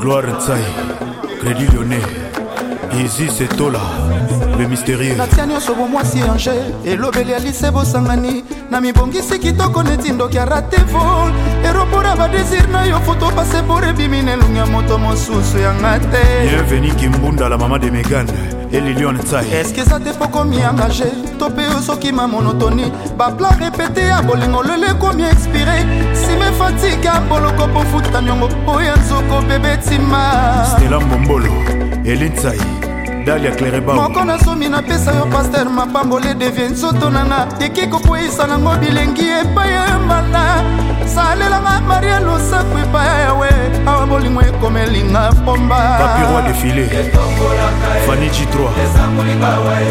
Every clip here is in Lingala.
Gloire Ntsai, Crédit Lyonnais, Easy Setola, le mystérieux. natia nyonso bomwasi ange elobeli alise bosangani na mibongisi kitoko neti ndoki arate vol eropora badésir na yo foto pase por ebimi na elongi ya moto mosusu yanga te bienveni kimbunda la mama de megane elilion tsai eske eza te pokomi engage to mpe ozokima monotoni baplan repete ya bolingo lelo ekomi expire sime fatika boloko mpo futan yango oya nzoko bebe tima stela mbombolo elintsai dalia clereba moko nasomi napesa yo paster mapambole devie nzoto nanga teki kokweyisa nango bilengi epai ya mbala salelanga marie losaku epai ya yawe awa bolingo ekomelinga pomba papiroi defile fani citroi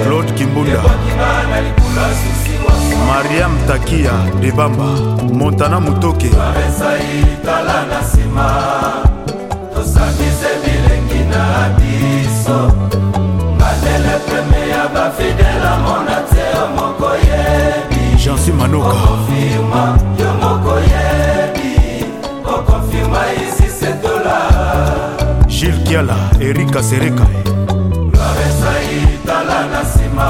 claude kimbunda mariam takia debamba montana motoke tosangise bilengi na kiala erika sereka loresaitala na nsima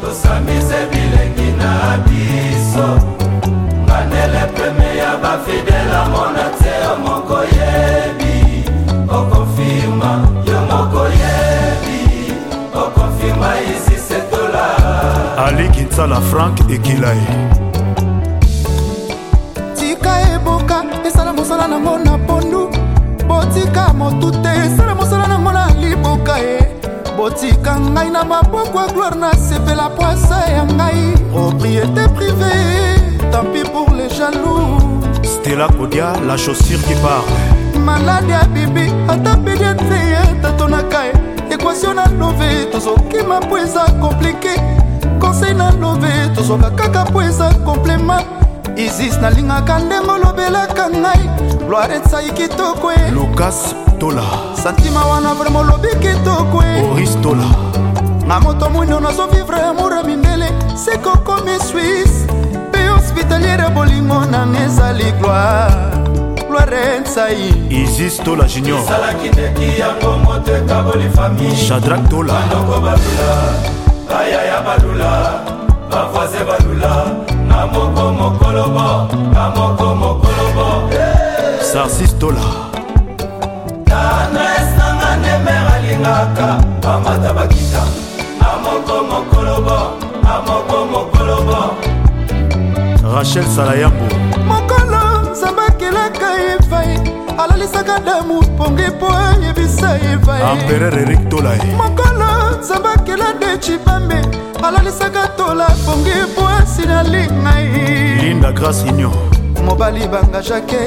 tosamise bilengi na biso nganele peme ya bafidela mona te yo moko yebi okofirma yo moko yebi okofirma isisetola aliki nsala frank ekilai tika eboka esala mosala nango motu te esala mosala nango na liboka e botika ngai na maboko ya gloire nasepela poasa ya ngai propriété privé tampi pour les jaloux stela kodia la chaussure qui parle malade ya bibi ata bidiete ye tatonaka e equation na love tozokima mpo eza komplike conseil na love tozwaka kaka mpo eza komplemat isis nalingaka ndenge olobelaka ngai gloire etzai kitoko e lukas tola santima wana vraimen olobi kitoko oris e. tola na moto mwindo nazovivre amora mindele sekokomi swisse mpe hospitaliere ya bolingo nanga ezali gloire lorentsai isis tola junior esalaki ndeki yango moteka bolifami shadrak tola bandoko balula bayaya balula bavoise balula na moko mokolobo na moko mokolobo sarsis tola rachel salayambo mokolo zambakelaka evai alalisaka damu ponge mpo ayebisa evaiempereur erik tolae mokolo zambakela de cibambe alalisaka tola ponge mpo asinalingai linda grace union mobali bangajake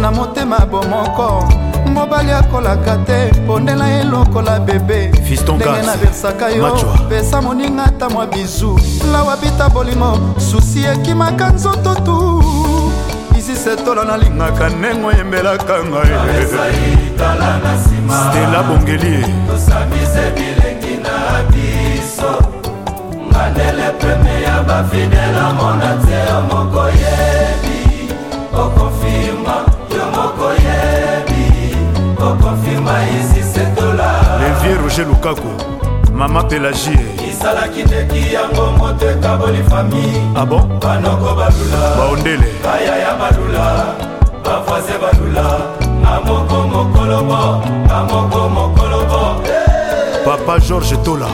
na motema bomoko mobali akolaka te pondela ye lokola bebe ndenge naversaka yo pesa moninga ata mwa bizu lawa bita bolingo susi ekimaka nzoto tu isi setola nalingaka ndenge oyembelaka ngaistela bongeli ngandele peme ya bafidela mona teo moko yebi okonfirma yo moko yebi okonfirma esisetola levier roger lukaku mama pelagie esalaki ndeki yango moto ekaboli fami abon ah banoko balula baondele baya ya balula bavoise balula amoko mokolobo amoko mokolobo hey! papa george tola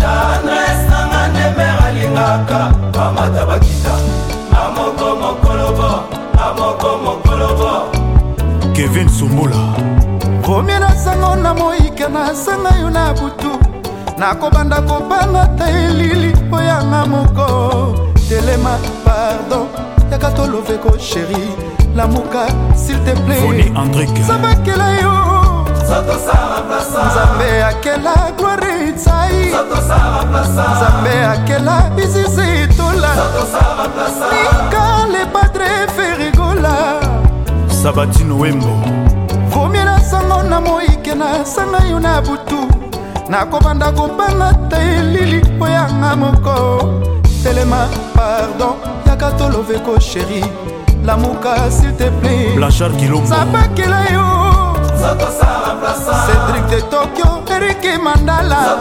tendrese nanga ndemer alingaka bamata bakita kevin sumbula komi nasango na moyika nasanga yo na butu nakobanda kobanga ta elili oyanga moko telema pardon yaka toloveko sheri lamuka s'il te plaitsabakela yo nzambe akela gloire itsai nzambe akela izizi tola sabatine wembo komi na sango na moike nasanga yo na butu nakobanda kobanga ta elili po yanga moko telema pardon yaka toloveko sheri lamuka s'il te plaît blanchard kilomzabakela yo cédrik de tokyo eriki mandala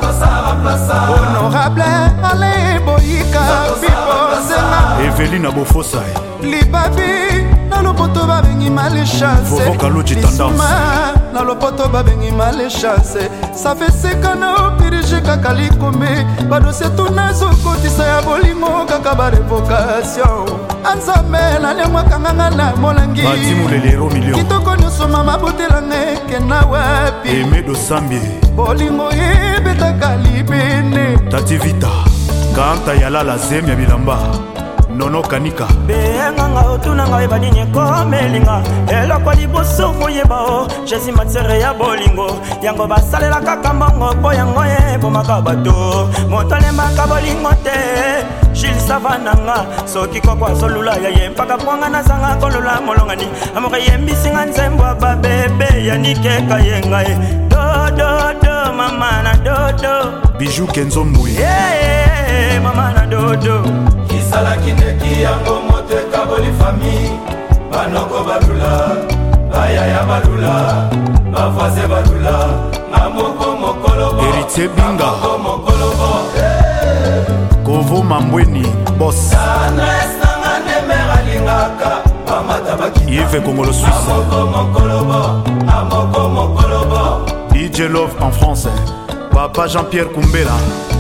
honorable ale boyika bibosenga evelina bofosa libabi lopoto babengi maleshansesima na lopoto babengi maleshanse safesekana opirige kaka likumi badosie tuna zokotisa ya bolingo kaka barevokation anzambe nalengwakanganga na molangi kitoko nyonso mama botelanga ekenda wapi bolingo ebetaka libene tativita kanta yalala zemi ya bilamba nono kanika beyenganga otunanga oyeba nini ekomelinga eloko liboso koyeba o oh. jésus matiere ya bolingo yango basalela kaka mbongo mpo yango ebomaka bato moto alemaka bolingo te jile savananga soki koko azolula ya ye mpaka mponga nazanga kolola molongani amoka eyembisinga nzembo ya babebe ya nikeka ye ngai eh. dododo mama na dodo biju kenzo mbui hey, hey, hey, mama na dodo esalaki ndeki yango moto ekaboli fami banoko balula bayaya balula bavoise balula mamoko mokoloboeritie binga mokolobo eh. kovo mambweni bos sandres nanga nemer alingaka bamata bakiive kongolo swisseamoko mokolobo amoko mokolobo dj love en france papa jean-pierre kumbela